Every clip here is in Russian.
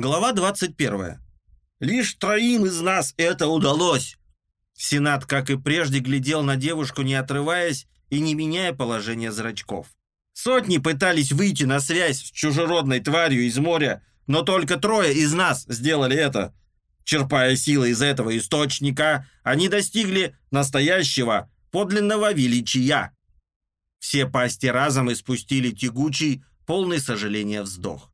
Глава 21. Лишь троим из нас это удалось. Сенат, как и прежде, глядел на девушку, не отрываясь и не меняя положение зрачков. Сотни пытались выйти на связь с чужеродной тварью из моря, но только трое из нас сделали это. Черпая силы из этого источника, они достигли настоящего, подлинного величия. Все пасти разом испустили тягучий, полный сожаления вздох.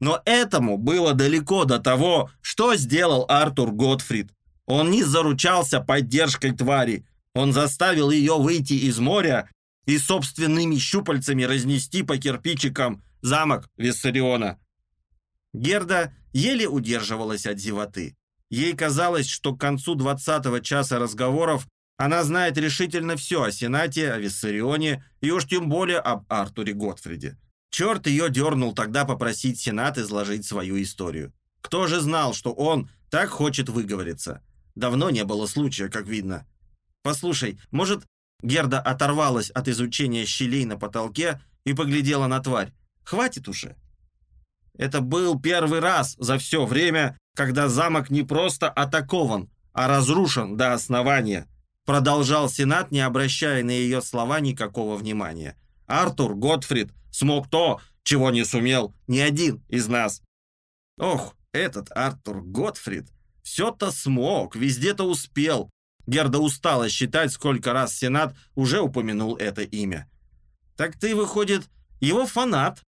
Но этому было далеко до того, что сделал Артур Готфрид. Он не заручался поддержкой твари. Он заставил ее выйти из моря и собственными щупальцами разнести по кирпичикам замок Виссариона. Герда еле удерживалась от зевоты. Ей казалось, что к концу двадцатого часа разговоров она знает решительно все о Сенате, о Виссарионе и уж тем более об Артуре Готфриде. Черт ее дернул тогда попросить Сенат изложить свою историю. Кто же знал, что он так хочет выговориться? Давно не было случая, как видно. Послушай, может, Герда оторвалась от изучения щелей на потолке и поглядела на тварь. Хватит уже. Это был первый раз за все время, когда замок не просто атакован, а разрушен до основания. Продолжал Сенат, не обращая на ее слова никакого внимания. Артур Готфрид смог то, чего не сумел ни один из нас. Ох, этот Артур Готфрид все-то смог, везде-то успел. Герда устала считать, сколько раз Сенат уже упомянул это имя. «Так ты, выходит, его фанат?»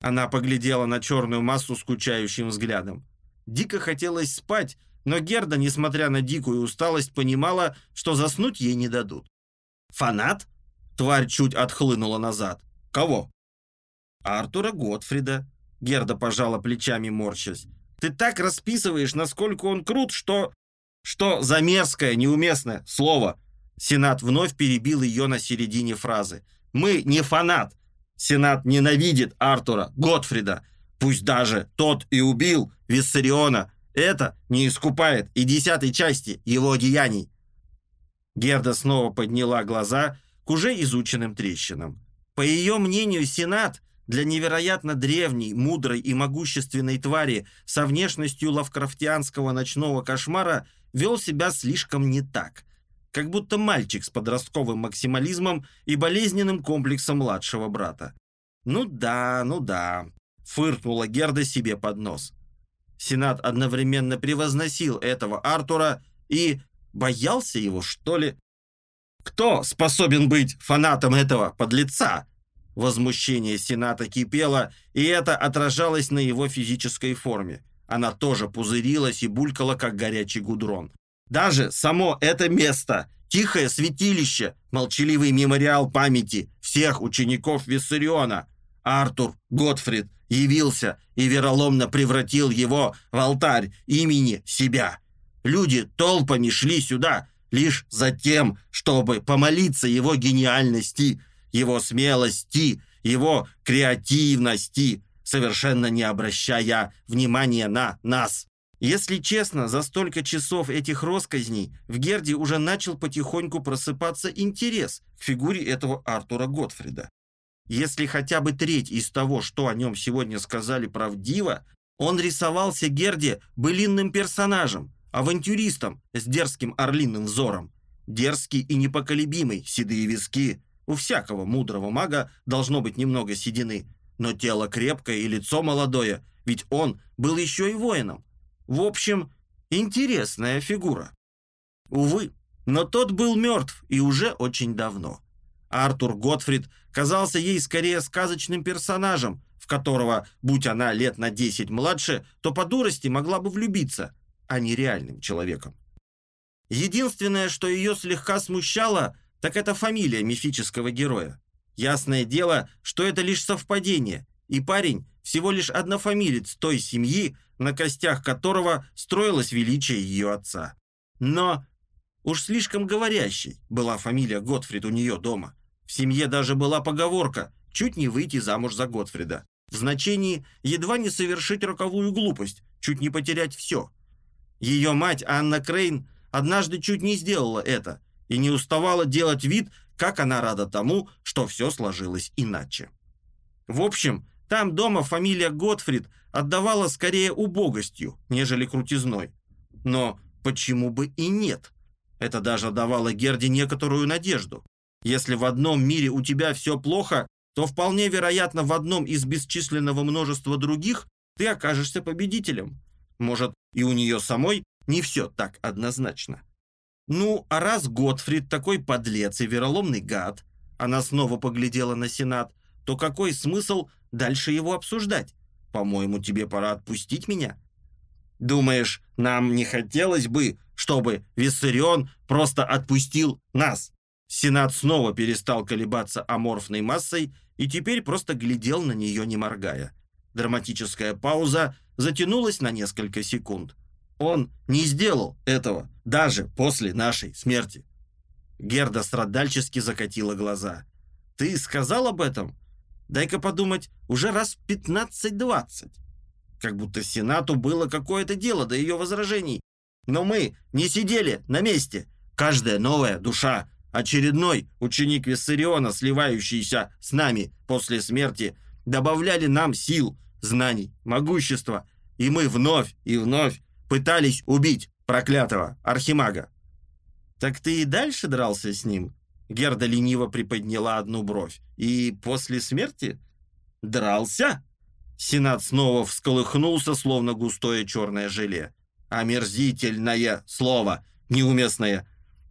Она поглядела на черную массу скучающим взглядом. Дико хотелось спать, но Герда, несмотря на дикую усталость, понимала, что заснуть ей не дадут. «Фанат?» Тварь чуть отхлынула назад. «Кого?» Артура Готфрида. Герда пожала плечами, морщась. Ты так расписываешь, насколько он крут, что... Что за мерзкое, неуместное слово. Сенат вновь перебил ее на середине фразы. Мы не фанат. Сенат ненавидит Артура Готфрида. Пусть даже тот и убил Виссариона. Это не искупает и десятой части его деяний. Герда снова подняла глаза к уже изученным трещинам. По ее мнению, Сенат для невероятно древней, мудрой и могущественной твари со внешностью лавкрафтианского ночного кошмара вел себя слишком не так. Как будто мальчик с подростковым максимализмом и болезненным комплексом младшего брата. «Ну да, ну да», — фыркнула Герда себе под нос. Сенат одновременно превозносил этого Артура и боялся его, что ли? Кто способен быть фанатом этого подлеца? Возмущение Сената кипело, и это отражалось на его физической форме. Она тоже пузырилась и булькала, как горячий гудрон. Даже само это место, тихое святилище, молчаливый мемориал памяти всех учеников Виссариона, Артур Готфрид явился и вероломно превратил его в алтарь имени себя. Люди толпами шли сюда лишь за тем, чтобы помолиться его гениальности, его смелости, его креативности, совершенно не обращая внимания на нас. Если честно, за столько часов этих росказней в Герде уже начал потихоньку просыпаться интерес к фигуре этого Артура Готфрида. Если хотя бы треть из того, что о нем сегодня сказали, правдиво, он рисовался Герде былинным персонажем, авантюристом с дерзким орлиным взором. Дерзкий и непоколебимый, седые виски, у всякого мудрого мага должно быть немного седины, но тело крепкое и лицо молодое, ведь он был еще и воином. В общем, интересная фигура. Увы, но тот был мертв и уже очень давно. Артур Готфрид казался ей скорее сказочным персонажем, в которого, будь она лет на 10 младше, то по дурости могла бы влюбиться, а не реальным человеком. Единственное, что ее слегка смущало – так это фамилия мифического героя. Ясное дело, что это лишь совпадение, и парень всего лишь однофамилец той семьи, на костях которого строилось величие ее отца. Но уж слишком говорящей была фамилия Готфрид у нее дома. В семье даже была поговорка «чуть не выйти замуж за Готфрида». В значении «едва не совершить роковую глупость, чуть не потерять все». Ее мать Анна Крейн однажды чуть не сделала это – и не уставала делать вид, как она рада тому, что все сложилось иначе. В общем, там дома фамилия Готфрид отдавало скорее убогостью, нежели крутизной. Но почему бы и нет? Это даже давало Герде некоторую надежду. Если в одном мире у тебя все плохо, то вполне вероятно в одном из бесчисленного множества других ты окажешься победителем. Может, и у нее самой не все так однозначно. Ну, а раз Готфрид такой подлец и вероломный гад, она снова поглядела на Сенат, то какой смысл дальше его обсуждать? По-моему, тебе пора отпустить меня. Думаешь, нам не хотелось бы, чтобы Виссарион просто отпустил нас? Сенат снова перестал колебаться аморфной массой и теперь просто глядел на нее, не моргая. Драматическая пауза затянулась на несколько секунд. Он не сделал этого даже после нашей смерти. Герда страдальчески закатила глаза. «Ты сказал об этом? Дай-ка подумать, уже раз 15-20. Как будто Сенату было какое-то дело до ее возражений. Но мы не сидели на месте. Каждая новая душа, очередной ученик Виссариона, сливающийся с нами после смерти, добавляли нам сил, знаний, могущества, и мы вновь и вновь пытались убить проклятого архимага. «Так ты и дальше дрался с ним?» Герда лениво приподняла одну бровь. «И после смерти?» «Дрался?» Сенат снова всколыхнулся, словно густое черное желе. «Омерзительное слово, неуместное.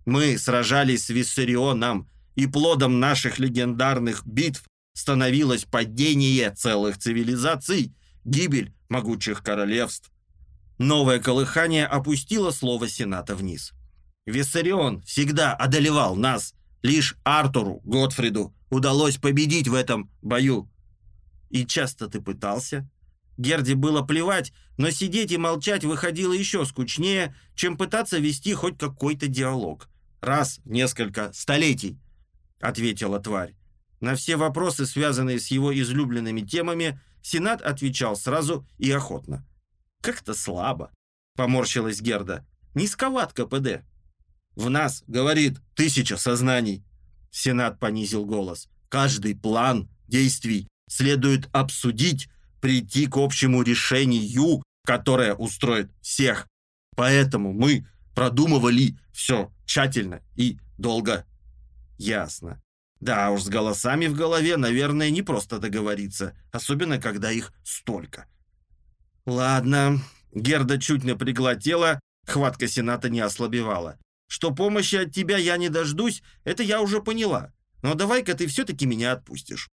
Мы сражались с Виссарионом, и плодом наших легендарных битв становилось падение целых цивилизаций, гибель могучих королевств. Новое колыхание опустило слово Сената вниз. Виссарион всегда одолевал нас. Лишь Артуру, Готфриду, удалось победить в этом бою. И часто ты пытался? Герде было плевать, но сидеть и молчать выходило еще скучнее, чем пытаться вести хоть какой-то диалог. Раз в несколько столетий, ответила тварь. На все вопросы, связанные с его излюбленными темами, Сенат отвечал сразу и охотно. «Как-то слабо», — поморщилась Герда. «Низковат КПД». «В нас, — говорит, — тысяча сознаний». Сенат понизил голос. «Каждый план действий следует обсудить, прийти к общему решению, которое устроит всех. Поэтому мы продумывали все тщательно и долго». «Ясно. Да уж, с голосами в голове, наверное, не просто договориться, особенно когда их столько. Ладно, Герда чуть напрягла тело, хватка Сената не ослабевала. Что помощи от тебя я не дождусь, это я уже поняла. Но давай-ка ты все-таки меня отпустишь.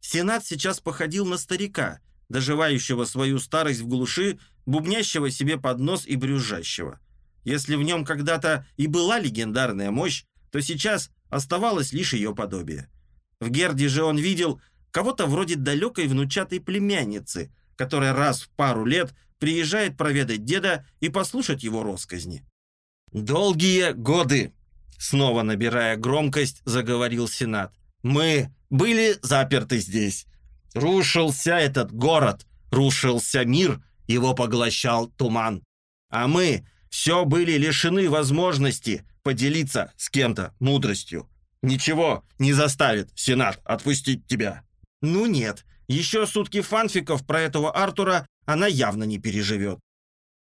Сенат сейчас походил на старика, доживающего свою старость в глуши, бубнящего себе под нос и брюзжащего. Если в нем когда-то и была легендарная мощь, то сейчас оставалось лишь ее подобие. В Герде же он видел кого-то вроде далекой внучатой племянницы, которая раз в пару лет приезжает проведать деда и послушать его росказни. «Долгие годы!» Снова набирая громкость, заговорил Сенат. «Мы были заперты здесь. Рушился этот город, рушился мир, его поглощал туман. А мы все были лишены возможности поделиться с кем-то мудростью. Ничего не заставит Сенат отпустить тебя. Ну нет, еще сутки фанфиков про этого Артура она явно не переживет.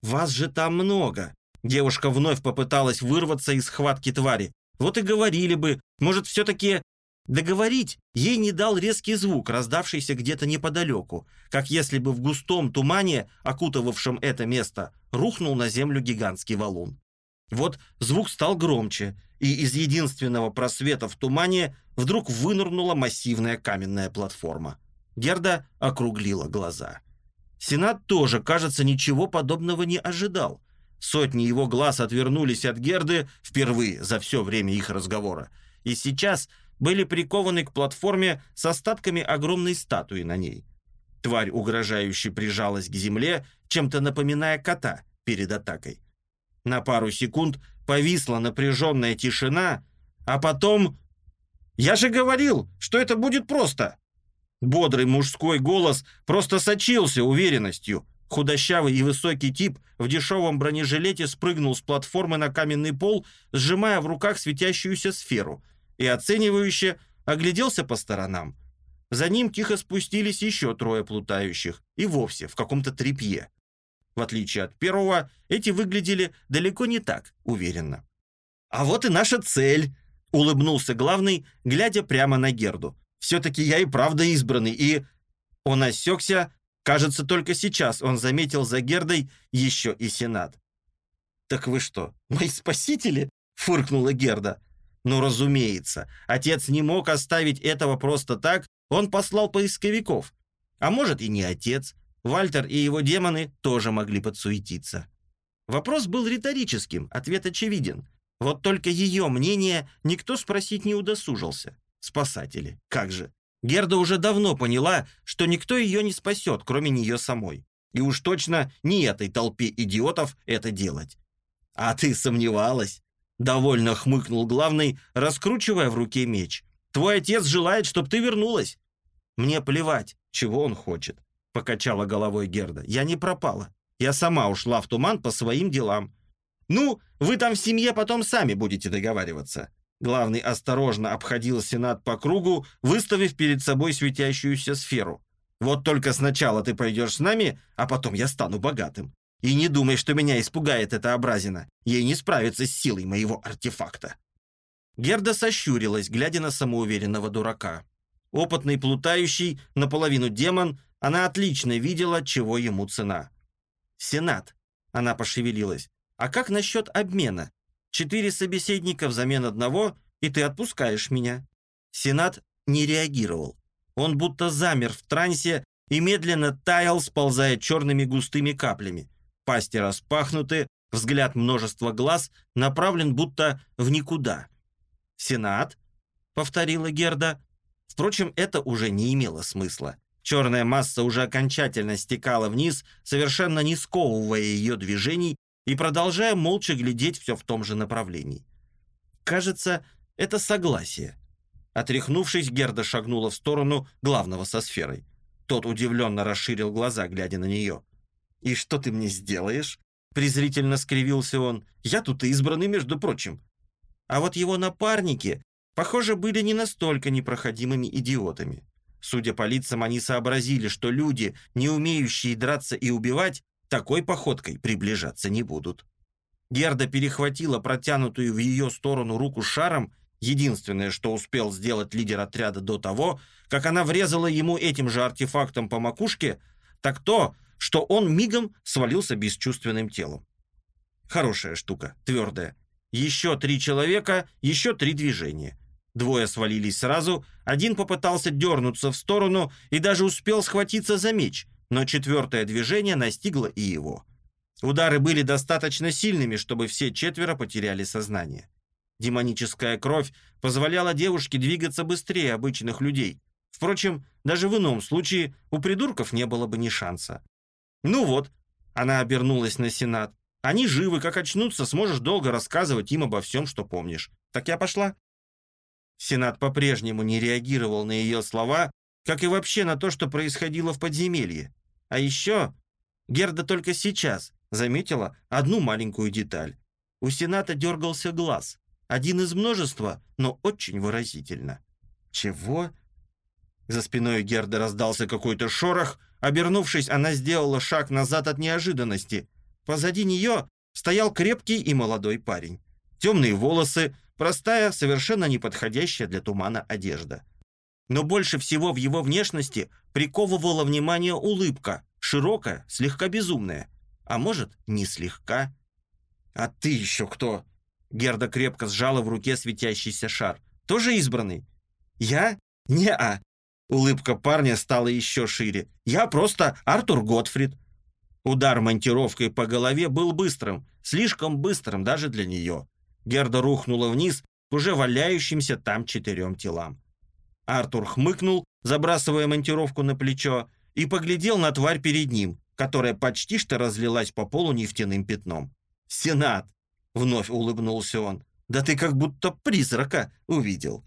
Вас же там много. Девушка вновь попыталась вырваться из схватки твари. Вот и говорили бы, может, все-таки Договорить ей не дал резкий звук, раздавшийся где-то неподалеку, как если бы в густом тумане, окутывавшем это место, рухнул на землю гигантский валун. Вот звук стал громче, и из единственного просвета в тумане вдруг вынырнула массивная каменная платформа. Герда округлила глаза. Сенат тоже, кажется, ничего подобного не ожидал. Сотни его глаз отвернулись от Герды впервые за все время их разговора. И сейчас были прикованы к платформе с остатками огромной статуи на ней. Тварь угрожающе прижалась к земле, чем-то напоминая кота перед атакой. На пару секунд повисла напряженная тишина, а потом... «Я же говорил, что это будет просто!» Бодрый мужской голос просто сочился уверенностью. Худощавый и высокий тип в дешевом бронежилете спрыгнул с платформы на каменный пол, сжимая в руках светящуюся сферу, и оценивающе огляделся по сторонам. За ним тихо спустились еще трое плутающих, и вовсе в каком-то трепье. В отличие от первого, эти выглядели далеко не так уверенно. «А вот и наша цель!» — улыбнулся главный, глядя прямо на Герду. «Все-таки я и правда избранный, и...» Он осекся, кажется, только сейчас он заметил за Гердой еще и Сенат. «Так вы что, мои спасители?» — фыркнула Герда. «Ну, разумеется, отец не мог оставить этого просто так он послал поисковиков. А может и не отец. Вальтер и его демоны тоже могли подсуетиться. Вопрос был риторическим, ответ очевиден. Вот только ее мнение никто спросить не удосужился. Спасатели, как же. Герда уже давно поняла, что никто ее не спасет, кроме нее самой. И уж точно не этой толпе идиотов это делать. «А ты сомневалась?» Довольно хмыкнул главный, раскручивая в руке меч. «Твой отец желает, чтобы ты вернулась. «Мне плевать, чего он хочет», — покачала головой Герда. «Я не пропала. Я сама ушла в туман по своим делам». «Ну, вы там в семье потом сами будете договариваться». Главный осторожно обходил Сенат по кругу, выставив перед собой светящуюся сферу. «Вот только сначала ты пойдешь с нами, а потом я стану богатым. И не думай, что меня испугает эта образина. Ей не справиться с силой моего артефакта». Герда сощурилась, глядя на самоуверенного дурака. Опытный плутающий, наполовину демон, она отлично видела, чего ему цена. «Сенат», — она пошевелилась, «а как насчет обмена? Четыре собеседника взамен одного, и ты отпускаешь меня». Сенат не реагировал. Он будто замер в трансе и медленно таял, сползая черными густыми каплями. Пасти распахнуты, взгляд множества глаз направлен будто в никуда. «Сенат?» — повторила Герда. Впрочем, это уже не имело смысла. Черная масса уже окончательно стекала вниз, совершенно не сковывая ее движений и продолжая молча глядеть все в том же направлении. Кажется, это согласие. Отряхнувшись, Герда шагнула в сторону главного со сферой. Тот удивленно расширил глаза, глядя на нее. «И что ты мне сделаешь?» Презрительно скривился он. «Я тут избранный, между прочим». А вот его напарники похоже, были не настолько непроходимыми идиотами. Судя по лицам, они сообразили, что люди, не умеющие драться и убивать, такой походкой приближаться не будут. Герда перехватила протянутую в ее сторону руку шаром, единственное, что успел сделать лидер отряда до того, как она врезала ему этим же артефактом по макушке, так то, что он мигом свалился бесчувственным телом. Хорошая штука, твердая. Еще три человека, еще три движения. Двое свалились сразу, один попытался дернуться в сторону и даже успел схватиться за меч, но четвертое движение настигло и его. Удары были достаточно сильными, чтобы все четверо потеряли сознание. Демоническая кровь позволяла девушке двигаться быстрее обычных людей. Впрочем, даже в ином случае у придурков не было бы ни шанса. «Ну вот», — она обернулась на Сенат, «они живы, как очнутся, сможешь долго рассказывать им обо всем, что помнишь. Так я пошла». Сенат по-прежнему не реагировал на ее слова, как и вообще на то, что происходило в подземелье. А еще Герда только сейчас заметила одну маленькую деталь. У Сената дергался глаз. Один из множества, но очень выразительно. «Чего?» За спиной Герда раздался какой-то шорох. Обернувшись, она сделала шаг назад от неожиданности. Позади нее стоял крепкий и молодой парень. Темные волосы, Простая, совершенно неподходящая для тумана одежда. Но больше всего в его внешности приковывала внимание улыбка, широкая, слегка безумная. А может, не слегка. «А ты еще кто?» Герда крепко сжала в руке светящийся шар. «Тоже избранный?» «Я? Не-а». Улыбка парня стала еще шире. «Я просто Артур Готфрид». Удар монтировкой по голове был быстрым, слишком быстрым даже для нее. Герда рухнула вниз к уже валяющимся там четырем телам. Артур хмыкнул, забрасывая монтировку на плечо, и поглядел на тварь перед ним, которая почти что разлилась по полу нефтяным пятном. «Сенат!» — вновь улыбнулся он. «Да ты как будто призрака увидел».